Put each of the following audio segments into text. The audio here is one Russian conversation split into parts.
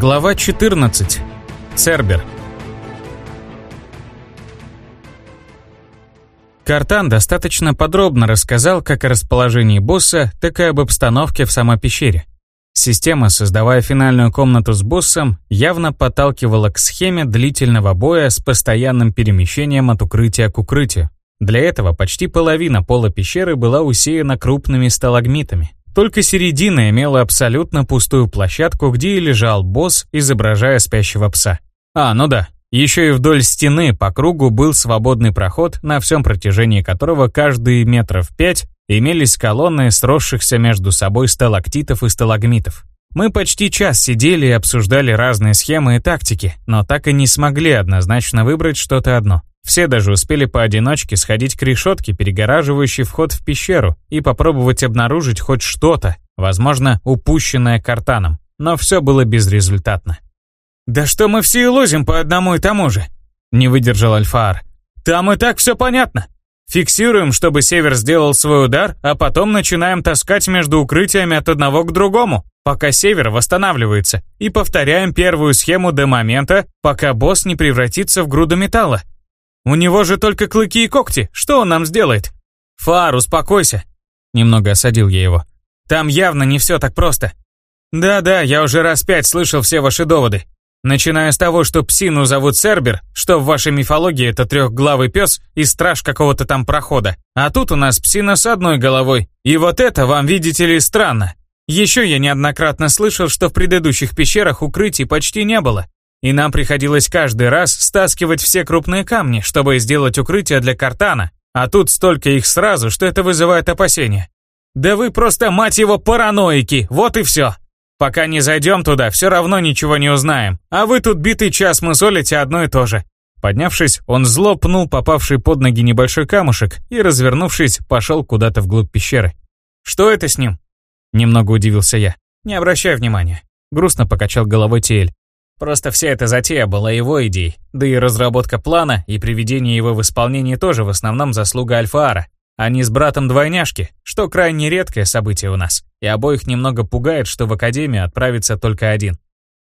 Глава 14. Цербер. Картан достаточно подробно рассказал как о расположении босса, так и об обстановке в самой пещере. Система, создавая финальную комнату с боссом, явно подталкивала к схеме длительного боя с постоянным перемещением от укрытия к укрытию. Для этого почти половина пола пещеры была усеяна крупными сталагмитами. Только середина имела абсолютно пустую площадку, где и лежал босс, изображая спящего пса. А, ну да, еще и вдоль стены по кругу был свободный проход, на всем протяжении которого каждые метров пять имелись колонны сросшихся между собой сталактитов и сталагмитов. Мы почти час сидели и обсуждали разные схемы и тактики, но так и не смогли однозначно выбрать что-то одно. Все даже успели поодиночке сходить к решетке, перегораживающей вход в пещеру, и попробовать обнаружить хоть что-то, возможно, упущенное картаном. Но все было безрезультатно. «Да что мы все и лозим по одному и тому же?» Не выдержал Альфаар. «Там и так все понятно. Фиксируем, чтобы Север сделал свой удар, а потом начинаем таскать между укрытиями от одного к другому, пока Север восстанавливается, и повторяем первую схему до момента, пока босс не превратится в груду металла. У него же только клыки и когти. Что он нам сделает? Фар, успокойся. Немного осадил я его. Там явно не все так просто. Да-да, я уже раз пять слышал все ваши доводы. Начиная с того, что псину зовут Сербер, что в вашей мифологии это трехглавый пес и страж какого-то там прохода. А тут у нас псина с одной головой. И вот это вам, видите ли, странно. Еще я неоднократно слышал, что в предыдущих пещерах укрытий почти не было. И нам приходилось каждый раз стаскивать все крупные камни, чтобы сделать укрытие для картана, а тут столько их сразу, что это вызывает опасения. Да вы просто, мать его, параноики, вот и все. Пока не зайдем туда, все равно ничего не узнаем, а вы тут битый час мусолите одно и то же. Поднявшись, он зло пнул попавший под ноги небольшой камушек и, развернувшись, пошел куда-то вглубь пещеры. «Что это с ним?» Немного удивился я. «Не обращай внимания». Грустно покачал головой Тиэль. Просто вся эта затея была его идеей, да и разработка плана и приведение его в исполнение тоже в основном заслуга Альфаара. Они с братом двойняшки, что крайне редкое событие у нас, и обоих немного пугает, что в Академию отправится только один.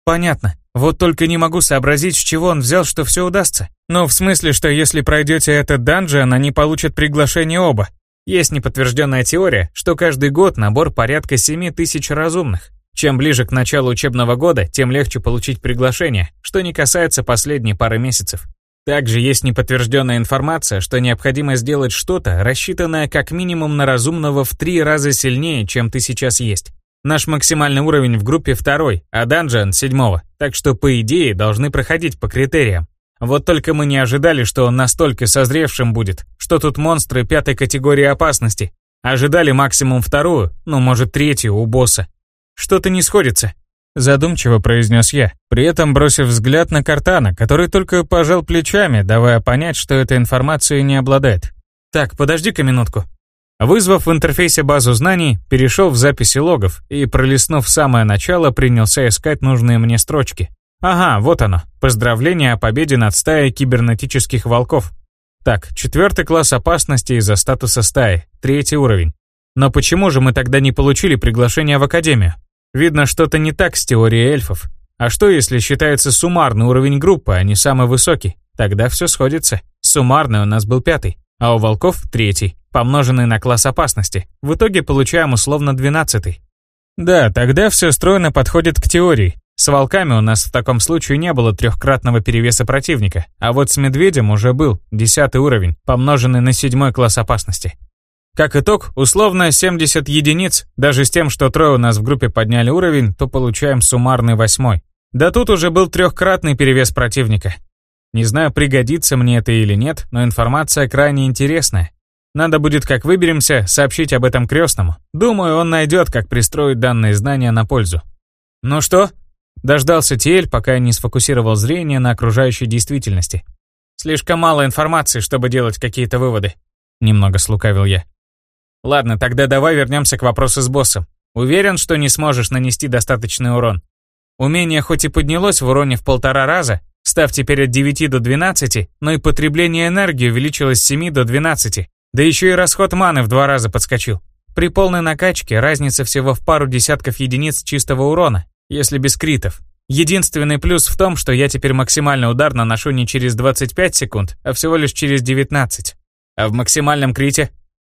Понятно. Вот только не могу сообразить, с чего он взял, что все удастся. Ну, в смысле, что если пройдете этот данжен, они получат приглашение оба. Есть неподтвержденная теория, что каждый год набор порядка 7 тысяч разумных. Чем ближе к началу учебного года, тем легче получить приглашение, что не касается последней пары месяцев. Также есть неподтвержденная информация, что необходимо сделать что-то, рассчитанное как минимум на разумного в три раза сильнее, чем ты сейчас есть. Наш максимальный уровень в группе второй, а данжен седьмого, так что по идее должны проходить по критериям. Вот только мы не ожидали, что он настолько созревшим будет, что тут монстры пятой категории опасности. Ожидали максимум вторую, ну может третью у босса. Что-то не сходится. Задумчиво произнес я, при этом бросив взгляд на Картана, который только пожал плечами, давая понять, что этой информацией не обладает. «Так, подожди-ка минутку». Вызвав в интерфейсе базу знаний, перешел в записи логов и, пролистнув самое начало, принялся искать нужные мне строчки. Ага, вот оно. Поздравление о победе над стаей кибернетических волков. Так, четвертый класс опасности из-за статуса стаи, третий уровень. Но почему же мы тогда не получили приглашение в Академию? Видно, что-то не так с теорией эльфов. А что, если считается суммарный уровень группы, а не самый высокий? Тогда все сходится. Суммарный у нас был пятый, а у волков третий, помноженный на класс опасности. В итоге получаем условно двенадцатый. Да, тогда все стройно подходит к теории. С волками у нас в таком случае не было трехкратного перевеса противника, а вот с медведем уже был десятый уровень, помноженный на седьмой класс опасности. Как итог, условно 70 единиц, даже с тем, что трое у нас в группе подняли уровень, то получаем суммарный восьмой. Да тут уже был трехкратный перевес противника. Не знаю, пригодится мне это или нет, но информация крайне интересная. Надо будет, как выберемся, сообщить об этом крестному. Думаю, он найдет, как пристроить данные знания на пользу. Ну что? Дождался Тиэль, пока я не сфокусировал зрение на окружающей действительности. Слишком мало информации, чтобы делать какие-то выводы. Немного слукавил я. Ладно, тогда давай вернемся к вопросу с боссом. Уверен, что не сможешь нанести достаточный урон. Умение хоть и поднялось в уроне в полтора раза, став теперь от 9 до 12, но и потребление энергии увеличилось с 7 до 12, да еще и расход маны в два раза подскочил. При полной накачке разница всего в пару десятков единиц чистого урона, если без критов. Единственный плюс в том, что я теперь максимальный удар наношу не через 25 секунд, а всего лишь через 19. А в максимальном крите?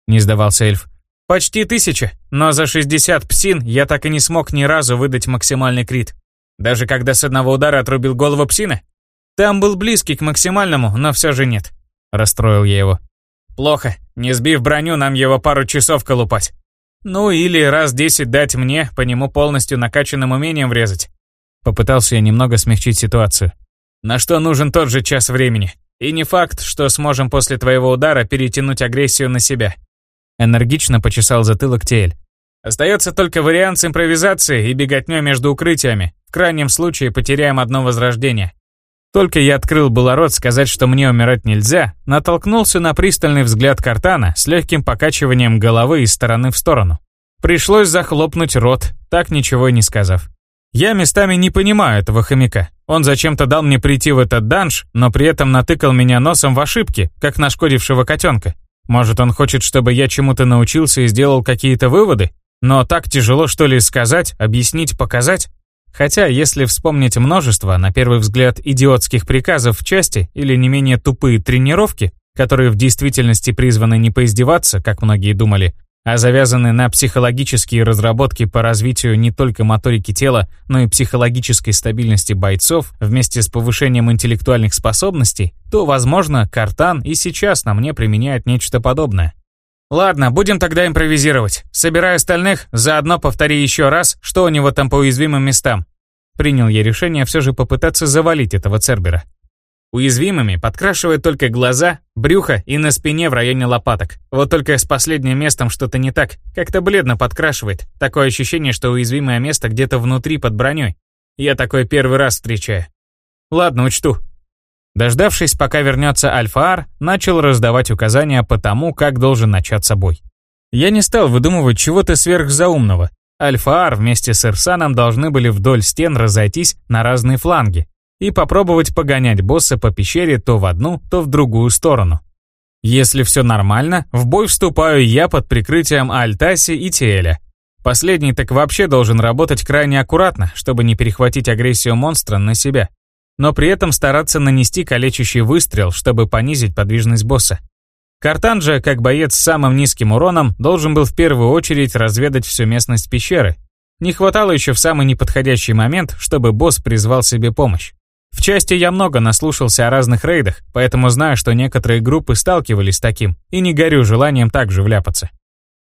Не сдавался эльф. Почти тысяча, но за 60 псин я так и не смог ни разу выдать максимальный крит. Даже когда с одного удара отрубил голову псины? Там был близкий к максимальному, но все же нет. Расстроил я его. Плохо, не сбив броню, нам его пару часов колупать. Ну или раз десять дать мне, по нему полностью накачанным умением врезать. Попытался я немного смягчить ситуацию. На что нужен тот же час времени. И не факт, что сможем после твоего удара перетянуть агрессию на себя. Энергично почесал затылок Теэль. Остается только вариант с импровизацией и беготней между укрытиями. В крайнем случае потеряем одно возрождение. Только я открыл было рот сказать, что мне умирать нельзя, натолкнулся на пристальный взгляд Картана с легким покачиванием головы из стороны в сторону. Пришлось захлопнуть рот, так ничего и не сказав. Я местами не понимаю этого хомяка. Он зачем-то дал мне прийти в этот данж, но при этом натыкал меня носом в ошибки, как нашкодившего котенка. Может, он хочет, чтобы я чему-то научился и сделал какие-то выводы? Но так тяжело что ли сказать, объяснить, показать? Хотя, если вспомнить множество, на первый взгляд, идиотских приказов в части или не менее тупые тренировки, которые в действительности призваны не поиздеваться, как многие думали, а завязаны на психологические разработки по развитию не только моторики тела, но и психологической стабильности бойцов вместе с повышением интеллектуальных способностей, то, возможно, Картан и сейчас на мне применяет нечто подобное. Ладно, будем тогда импровизировать. Собирай остальных, заодно повтори еще раз, что у него там по уязвимым местам. Принял я решение все же попытаться завалить этого Цербера. Уязвимыми подкрашивает только глаза, брюхо и на спине в районе лопаток. Вот только с последним местом что-то не так, как-то бледно подкрашивает. Такое ощущение, что уязвимое место где-то внутри под броней. Я такое первый раз встречаю. Ладно, учту. Дождавшись, пока вернется Альфа-Ар, начал раздавать указания по тому, как должен начаться бой. Я не стал выдумывать чего-то сверхзаумного. Альфа-Ар вместе с Ирсаном должны были вдоль стен разойтись на разные фланги и попробовать погонять босса по пещере то в одну, то в другую сторону. Если все нормально, в бой вступаю я под прикрытием Альтаси и Тиэля. Последний так вообще должен работать крайне аккуратно, чтобы не перехватить агрессию монстра на себя но при этом стараться нанести калечащий выстрел, чтобы понизить подвижность босса. Картан же, как боец с самым низким уроном, должен был в первую очередь разведать всю местность пещеры. Не хватало еще в самый неподходящий момент, чтобы босс призвал себе помощь. В части я много наслушался о разных рейдах, поэтому знаю, что некоторые группы сталкивались с таким, и не горю желанием также вляпаться.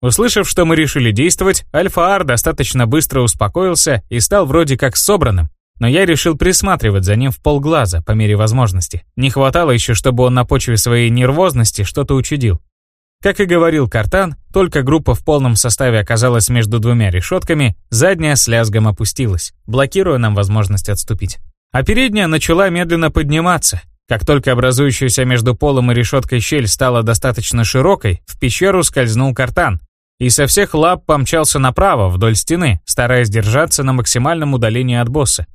Услышав, что мы решили действовать, Альфа-Ар достаточно быстро успокоился и стал вроде как собранным, но я решил присматривать за ним в полглаза по мере возможности. Не хватало еще, чтобы он на почве своей нервозности что-то учудил. Как и говорил Картан, только группа в полном составе оказалась между двумя решетками, задняя с лязгом опустилась, блокируя нам возможность отступить. А передняя начала медленно подниматься. Как только образующаяся между полом и решеткой щель стала достаточно широкой, в пещеру скользнул Картан, и со всех лап помчался направо, вдоль стены, стараясь держаться на максимальном удалении от босса.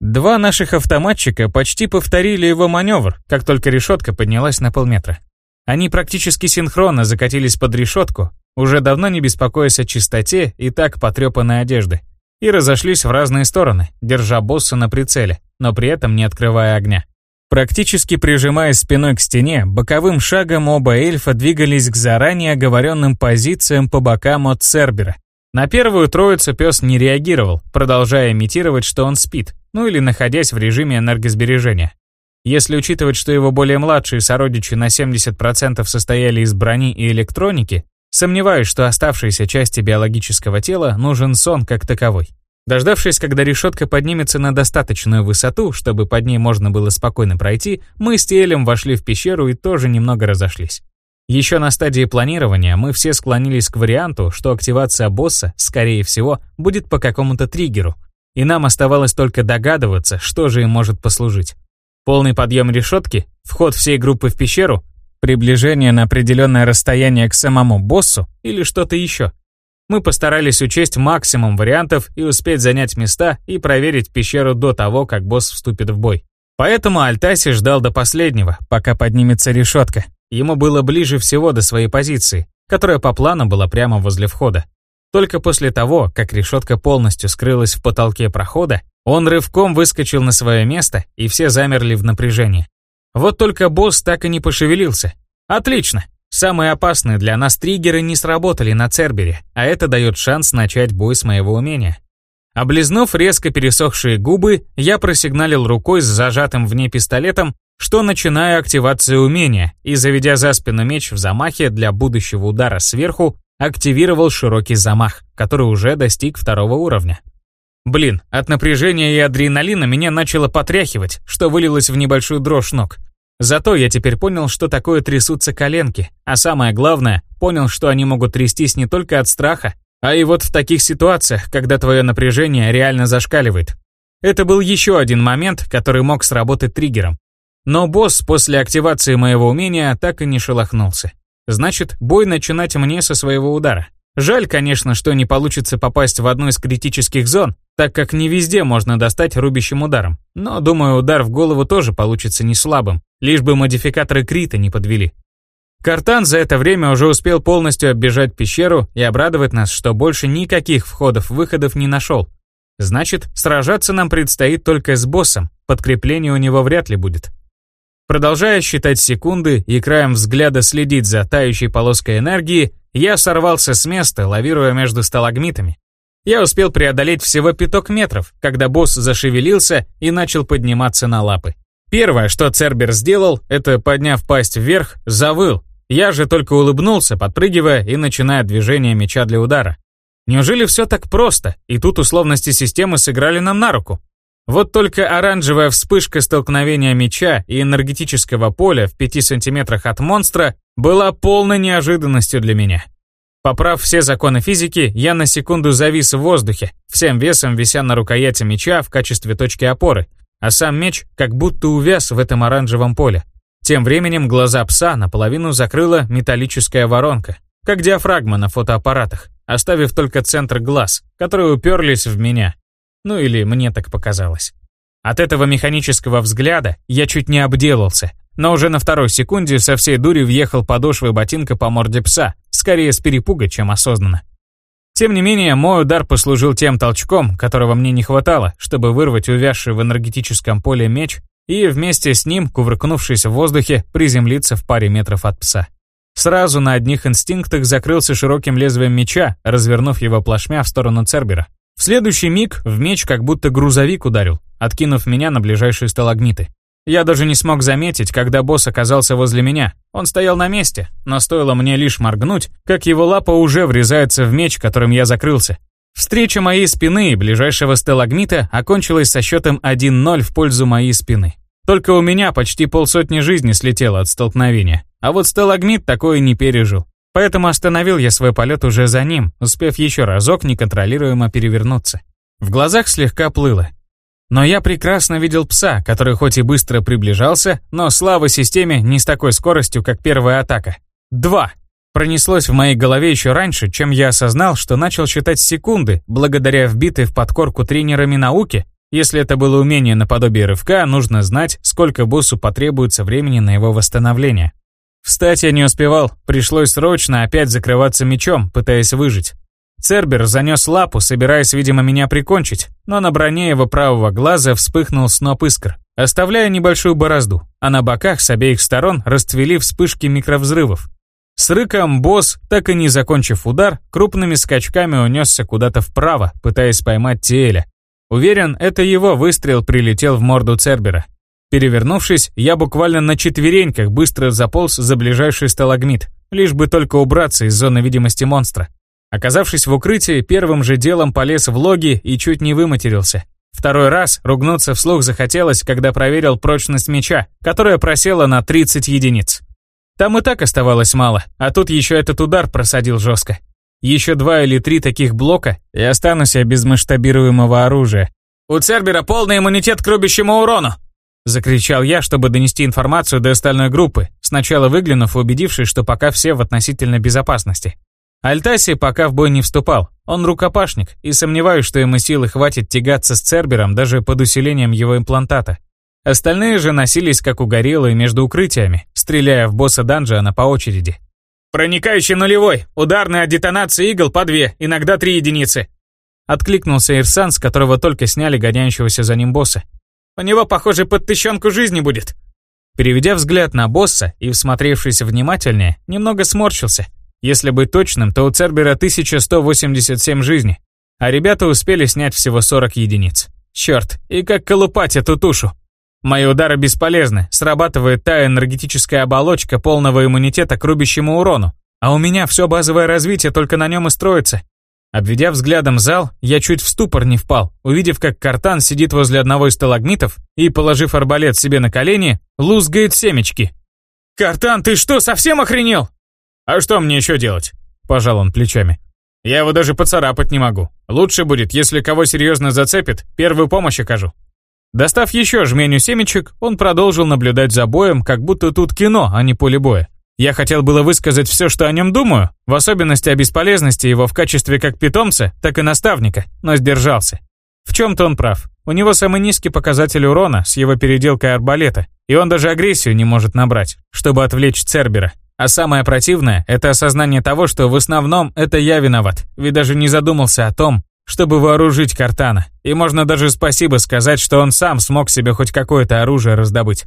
Два наших автоматчика почти повторили его маневр, как только решетка поднялась на полметра. Они практически синхронно закатились под решетку, уже давно не беспокоясь о чистоте и так потрепанной одежды, и разошлись в разные стороны, держа босса на прицеле, но при этом не открывая огня. Практически прижимаясь спиной к стене, боковым шагом оба эльфа двигались к заранее оговоренным позициям по бокам от Цербера. На первую троицу пес не реагировал, продолжая имитировать, что он спит, ну или находясь в режиме энергосбережения. Если учитывать, что его более младшие сородичи на 70% состояли из брони и электроники, сомневаюсь, что оставшейся части биологического тела нужен сон как таковой. Дождавшись, когда решетка поднимется на достаточную высоту, чтобы под ней можно было спокойно пройти, мы с Телем вошли в пещеру и тоже немного разошлись. Еще на стадии планирования мы все склонились к варианту, что активация босса, скорее всего, будет по какому-то триггеру, и нам оставалось только догадываться, что же им может послужить. Полный подъем решетки, вход всей группы в пещеру, приближение на определенное расстояние к самому боссу или что-то еще. Мы постарались учесть максимум вариантов и успеть занять места и проверить пещеру до того, как босс вступит в бой. Поэтому Альтаси ждал до последнего, пока поднимется решетка. Ему было ближе всего до своей позиции, которая по плану была прямо возле входа. Только после того, как решетка полностью скрылась в потолке прохода, Он рывком выскочил на свое место, и все замерли в напряжении. Вот только босс так и не пошевелился. Отлично. Самые опасные для нас триггеры не сработали на Цербере, а это дает шанс начать бой с моего умения. Облизнув резко пересохшие губы, я просигналил рукой с зажатым в ней пистолетом, что начинаю активацию умения, и, заведя за спину меч в замахе для будущего удара сверху, активировал широкий замах, который уже достиг второго уровня. Блин, от напряжения и адреналина меня начало потряхивать, что вылилось в небольшую дрожь ног. Зато я теперь понял, что такое трясутся коленки, а самое главное, понял, что они могут трястись не только от страха, а и вот в таких ситуациях, когда твое напряжение реально зашкаливает. Это был еще один момент, который мог сработать триггером. Но босс после активации моего умения так и не шелохнулся. Значит, бой начинать мне со своего удара. Жаль, конечно, что не получится попасть в одну из критических зон, так как не везде можно достать рубящим ударом. Но, думаю, удар в голову тоже получится не слабым, лишь бы модификаторы крита не подвели. Картан за это время уже успел полностью оббежать пещеру и обрадовать нас, что больше никаких входов-выходов не нашел. Значит, сражаться нам предстоит только с боссом, подкрепления у него вряд ли будет. Продолжая считать секунды и краем взгляда следить за тающей полоской энергии, я сорвался с места, лавируя между сталагмитами. Я успел преодолеть всего пяток метров, когда босс зашевелился и начал подниматься на лапы. Первое, что Цербер сделал, это, подняв пасть вверх, завыл. Я же только улыбнулся, подпрыгивая и начиная движение меча для удара. Неужели все так просто, и тут условности системы сыграли нам на руку? Вот только оранжевая вспышка столкновения меча и энергетического поля в 5 сантиметрах от монстра была полной неожиданностью для меня. Поправ все законы физики, я на секунду завис в воздухе, всем весом вися на рукояти меча в качестве точки опоры, а сам меч как будто увяз в этом оранжевом поле. Тем временем глаза пса наполовину закрыла металлическая воронка, как диафрагма на фотоаппаратах, оставив только центр глаз, которые уперлись в меня. Ну или мне так показалось. От этого механического взгляда я чуть не обделался, но уже на второй секунде со всей дури въехал подошвой ботинка по морде пса, скорее с перепуга, чем осознанно. Тем не менее, мой удар послужил тем толчком, которого мне не хватало, чтобы вырвать увязший в энергетическом поле меч и вместе с ним, кувыркнувшись в воздухе, приземлиться в паре метров от пса. Сразу на одних инстинктах закрылся широким лезвием меча, развернув его плашмя в сторону Цербера. В следующий миг в меч как будто грузовик ударил, откинув меня на ближайшие сталагмиты. Я даже не смог заметить, когда босс оказался возле меня. Он стоял на месте, но стоило мне лишь моргнуть, как его лапа уже врезается в меч, которым я закрылся. Встреча моей спины и ближайшего сталагмита окончилась со счетом 1-0 в пользу моей спины. Только у меня почти полсотни жизней слетело от столкновения, а вот сталагмит такое не пережил. Поэтому остановил я свой полет уже за ним, успев еще разок неконтролируемо перевернуться. В глазах слегка плыло. Но я прекрасно видел пса, который хоть и быстро приближался, но слава системе не с такой скоростью, как первая атака. Два. Пронеслось в моей голове еще раньше, чем я осознал, что начал считать секунды, благодаря вбитой в подкорку тренерами науки. Если это было умение наподобие рывка, нужно знать, сколько боссу потребуется времени на его восстановление. Встать я не успевал, пришлось срочно опять закрываться мечом, пытаясь выжить. Цербер занес лапу, собираясь, видимо, меня прикончить, но на броне его правого глаза вспыхнул сноп искр, оставляя небольшую борозду, а на боках с обеих сторон расцвели вспышки микровзрывов. С рыком босс, так и не закончив удар, крупными скачками унесся куда-то вправо, пытаясь поймать Тиэля. Уверен, это его выстрел прилетел в морду Цербера. Перевернувшись, я буквально на четвереньках быстро заполз за ближайший сталагмит, лишь бы только убраться из зоны видимости монстра. Оказавшись в укрытии, первым же делом полез в логи и чуть не выматерился. Второй раз ругнуться вслух захотелось, когда проверил прочность меча, которая просела на 30 единиц. Там и так оставалось мало, а тут еще этот удар просадил жестко. Еще два или три таких блока, и останусь я без масштабируемого оружия. «У Цербера полный иммунитет к рубящему урону!» Закричал я, чтобы донести информацию до остальной группы, сначала выглянув и убедившись, что пока все в относительной безопасности. Альтаси пока в бой не вступал, он рукопашник, и сомневаюсь, что ему силы хватит тягаться с Цербером даже под усилением его имплантата. Остальные же носились как угорелые между укрытиями, стреляя в босса данжиана по очереди. «Проникающий нулевой, ударная от детонации игл по две, иногда три единицы», Откликнулся Ирсан, с которого только сняли гоняющегося за ним босса. «У него, похоже, под тыщенку жизни будет». Переведя взгляд на босса и всмотревшись внимательнее, немного сморщился. Если быть точным, то у Цербера 1187 жизней, а ребята успели снять всего 40 единиц. Черт, и как колупать эту тушу? Мои удары бесполезны, срабатывает та энергетическая оболочка полного иммунитета к рубящему урону, а у меня все базовое развитие только на нем и строится. Обведя взглядом зал, я чуть в ступор не впал, увидев, как Картан сидит возле одного из сталагмитов и, положив арбалет себе на колени, лузгает семечки. «Картан, ты что, совсем охренел?» «А что мне еще делать?» – пожал он плечами. «Я его даже поцарапать не могу. Лучше будет, если кого серьезно зацепит, первую помощь окажу». Достав еще жменю семечек, он продолжил наблюдать за боем, как будто тут кино, а не поле боя. Я хотел было высказать все, что о нем думаю, в особенности о бесполезности его в качестве как питомца, так и наставника, но сдержался. В чем-то он прав. У него самый низкий показатель урона с его переделкой арбалета, и он даже агрессию не может набрать, чтобы отвлечь Цербера. А самое противное – это осознание того, что в основном это я виноват, ведь даже не задумался о том, чтобы вооружить Картана. И можно даже спасибо сказать, что он сам смог себе хоть какое-то оружие раздобыть.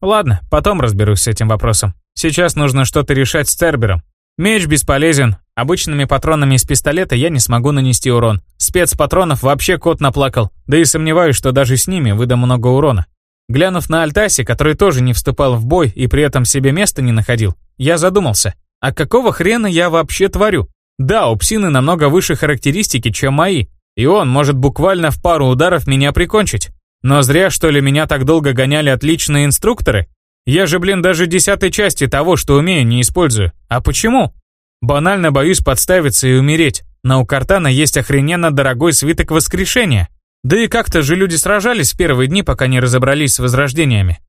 Ладно, потом разберусь с этим вопросом. Сейчас нужно что-то решать с Цербером. Меч бесполезен. Обычными патронами из пистолета я не смогу нанести урон. Спецпатронов вообще кот наплакал. Да и сомневаюсь, что даже с ними выдам много урона. Глянув на Альтаси, который тоже не вступал в бой и при этом себе места не находил, я задумался. А какого хрена я вообще творю? Да, у псины намного выше характеристики, чем мои. И он может буквально в пару ударов меня прикончить. Но зря, что ли, меня так долго гоняли отличные инструкторы? Я же, блин, даже десятой части того, что умею, не использую. А почему? Банально боюсь подставиться и умереть. Но у Картана есть охрененно дорогой свиток воскрешения. Да и как-то же люди сражались в первые дни, пока не разобрались с возрождениями.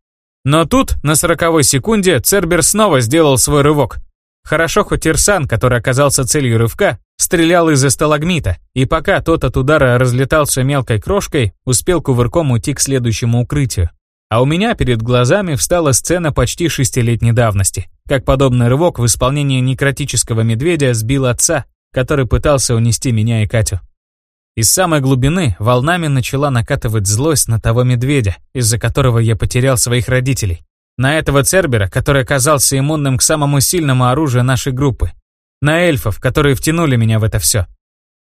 Но тут, на сороковой секунде, Цербер снова сделал свой рывок. Хорошо, хоть Ирсан, который оказался целью рывка, стрелял из-за сталагмита, и пока тот от удара разлетался мелкой крошкой, успел кувырком уйти к следующему укрытию. А у меня перед глазами встала сцена почти шестилетней давности, как подобный рывок в исполнении некротического медведя сбил отца, который пытался унести меня и Катю. Из самой глубины волнами начала накатывать злость на того медведя, из-за которого я потерял своих родителей. На этого Цербера, который оказался иммунным к самому сильному оружию нашей группы. На эльфов, которые втянули меня в это все.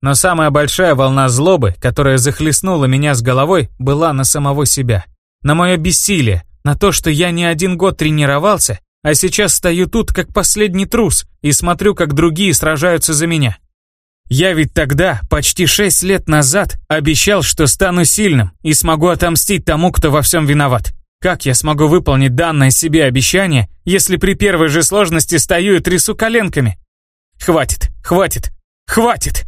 Но самая большая волна злобы, которая захлестнула меня с головой, была на самого себя на мое бессилие, на то, что я не один год тренировался, а сейчас стою тут как последний трус и смотрю, как другие сражаются за меня. Я ведь тогда, почти шесть лет назад, обещал, что стану сильным и смогу отомстить тому, кто во всем виноват. Как я смогу выполнить данное себе обещание, если при первой же сложности стою и трясу коленками? Хватит, хватит, хватит!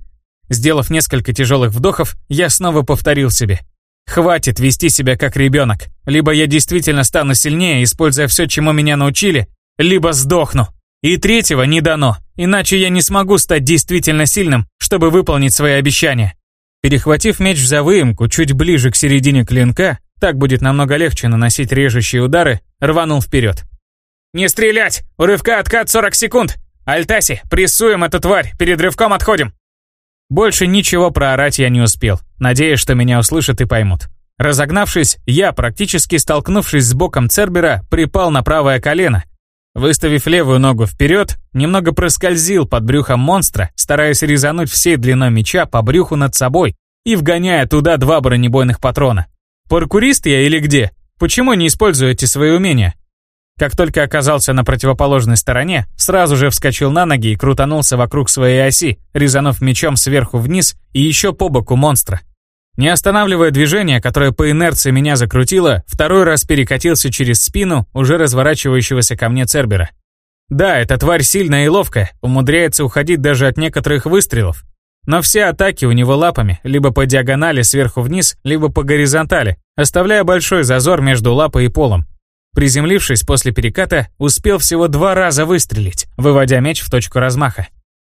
Сделав несколько тяжелых вдохов, я снова повторил себе. Хватит вести себя как ребенок. Либо я действительно стану сильнее, используя все, чему меня научили, либо сдохну. И третьего не дано, иначе я не смогу стать действительно сильным, чтобы выполнить свои обещания. Перехватив меч за выемку чуть ближе к середине клинка, так будет намного легче наносить режущие удары, рванул вперед. «Не стрелять! У рывка откат 40 секунд! Альтаси, прессуем эту тварь, перед рывком отходим!» Больше ничего проорать я не успел, надеясь, что меня услышат и поймут. Разогнавшись, я, практически столкнувшись с боком Цербера, припал на правое колено. Выставив левую ногу вперед, немного проскользил под брюхом монстра, стараясь резануть всей длиной меча по брюху над собой и вгоняя туда два бронебойных патрона. Паркурист я или где? Почему не использую эти свои умения? Как только оказался на противоположной стороне, сразу же вскочил на ноги и крутанулся вокруг своей оси, резанув мечом сверху вниз и еще по боку монстра. Не останавливая движение, которое по инерции меня закрутило, второй раз перекатился через спину уже разворачивающегося ко мне Цербера. Да, эта тварь сильная и ловкая, умудряется уходить даже от некоторых выстрелов. Но все атаки у него лапами, либо по диагонали сверху вниз, либо по горизонтали, оставляя большой зазор между лапой и полом. Приземлившись после переката, успел всего два раза выстрелить, выводя меч в точку размаха.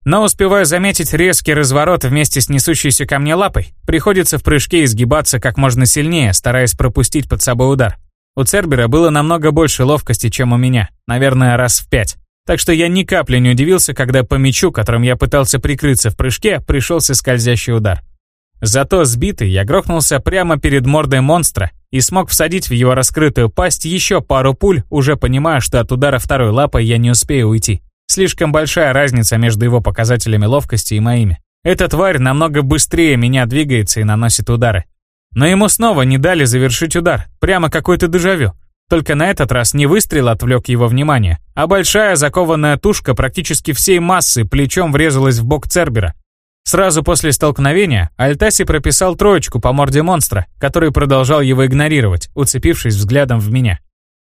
Но успеваю заметить резкий разворот вместе с несущейся ко мне лапой. Приходится в прыжке изгибаться как можно сильнее, стараясь пропустить под собой удар. У Цербера было намного больше ловкости, чем у меня, наверное, раз в пять. Так что я ни капли не удивился, когда по мячу, которым я пытался прикрыться в прыжке, пришелся скользящий удар. Зато сбитый я грохнулся прямо перед мордой монстра и смог всадить в его раскрытую пасть еще пару пуль, уже понимая, что от удара второй лапой я не успею уйти. Слишком большая разница между его показателями ловкости и моими. Эта тварь намного быстрее меня двигается и наносит удары. Но ему снова не дали завершить удар, прямо какой-то дежавю. Только на этот раз не выстрел отвлек его внимание, а большая закованная тушка практически всей массы плечом врезалась в бок Цербера. Сразу после столкновения Альтаси прописал троечку по морде монстра, который продолжал его игнорировать, уцепившись взглядом в меня.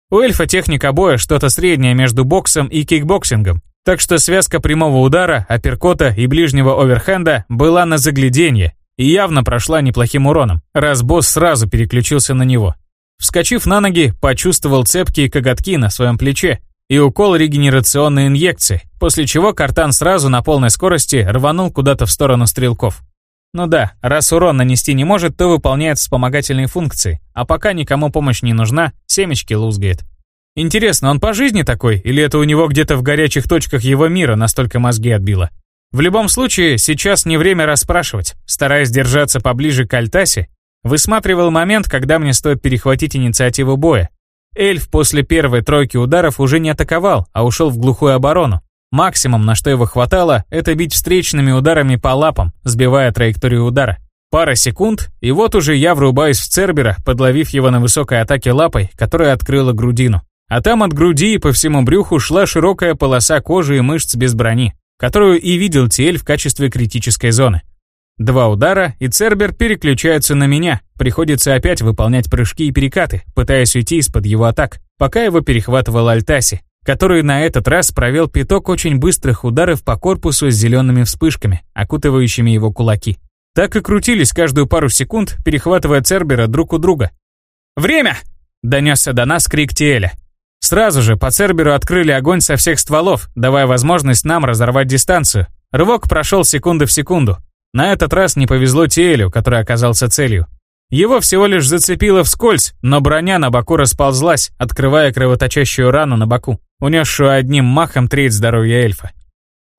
У эльфа техника боя что-то среднее между боксом и кикбоксингом, так что связка прямого удара, апперкота и ближнего оверхенда была на загляденье и явно прошла неплохим уроном, раз босс сразу переключился на него. Вскочив на ноги, почувствовал цепкие коготки на своем плече и укол регенерационной инъекции, после чего картан сразу на полной скорости рванул куда-то в сторону стрелков. Ну да, раз урон нанести не может, то выполняет вспомогательные функции, а пока никому помощь не нужна, семечки лузгает. Интересно, он по жизни такой, или это у него где-то в горячих точках его мира настолько мозги отбило? В любом случае, сейчас не время расспрашивать. Стараясь держаться поближе к Альтасе, высматривал момент, когда мне стоит перехватить инициативу боя. Эльф после первой тройки ударов уже не атаковал, а ушел в глухую оборону. Максимум, на что его хватало, это бить встречными ударами по лапам, сбивая траекторию удара. Пара секунд, и вот уже я врубаюсь в Цербера, подловив его на высокой атаке лапой, которая открыла грудину. А там от груди и по всему брюху шла широкая полоса кожи и мышц без брони, которую и видел Тиэль в качестве критической зоны. Два удара, и Цербер переключается на меня. Приходится опять выполнять прыжки и перекаты, пытаясь уйти из-под его атак, пока его перехватывал Альтаси, который на этот раз провел пяток очень быстрых ударов по корпусу с зелеными вспышками, окутывающими его кулаки. Так и крутились каждую пару секунд, перехватывая Цербера друг у друга. «Время!» — донесся до нас крик Тиэля. Сразу же по Церберу открыли огонь со всех стволов, давая возможность нам разорвать дистанцию. Рывок прошел секунды в секунду. На этот раз не повезло Тиэлю, который оказался целью. Его всего лишь зацепило вскользь, но броня на боку расползлась, открывая кровоточащую рану на боку, унесшую одним махом треть здоровья эльфа.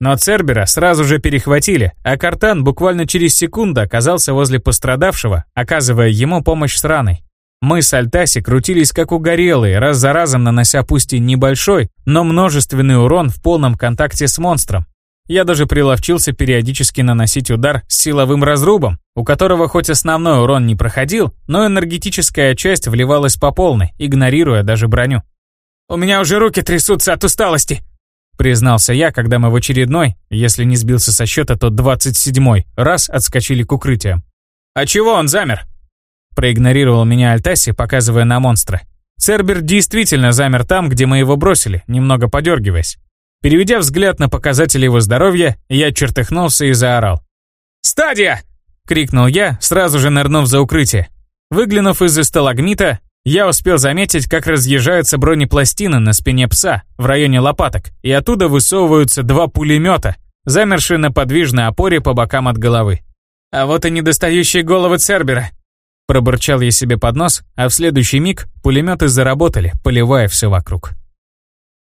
Но Цербера сразу же перехватили, а Картан буквально через секунду оказался возле пострадавшего, оказывая ему помощь с раной. Мы с Альтаси крутились как угорелые, раз за разом нанося пусть и небольшой, но множественный урон в полном контакте с монстром. Я даже приловчился периодически наносить удар с силовым разрубом, у которого хоть основной урон не проходил, но энергетическая часть вливалась по полной, игнорируя даже броню. «У меня уже руки трясутся от усталости», признался я, когда мы в очередной, если не сбился со счета, то 27-й раз отскочили к укрытиям. «А чего он замер?» Проигнорировал меня Альтаси, показывая на монстра. Цербер действительно замер там, где мы его бросили, немного подергиваясь. Переведя взгляд на показатели его здоровья, я чертыхнулся и заорал. «Стадия!» — крикнул я, сразу же нырнув за укрытие. Выглянув из-за сталагмита, я успел заметить, как разъезжаются бронепластины на спине пса в районе лопаток, и оттуда высовываются два пулемета, замершие на подвижной опоре по бокам от головы. А вот и недостающие головы Цербера. Пробурчал я себе под нос, а в следующий миг пулеметы заработали, поливая все вокруг.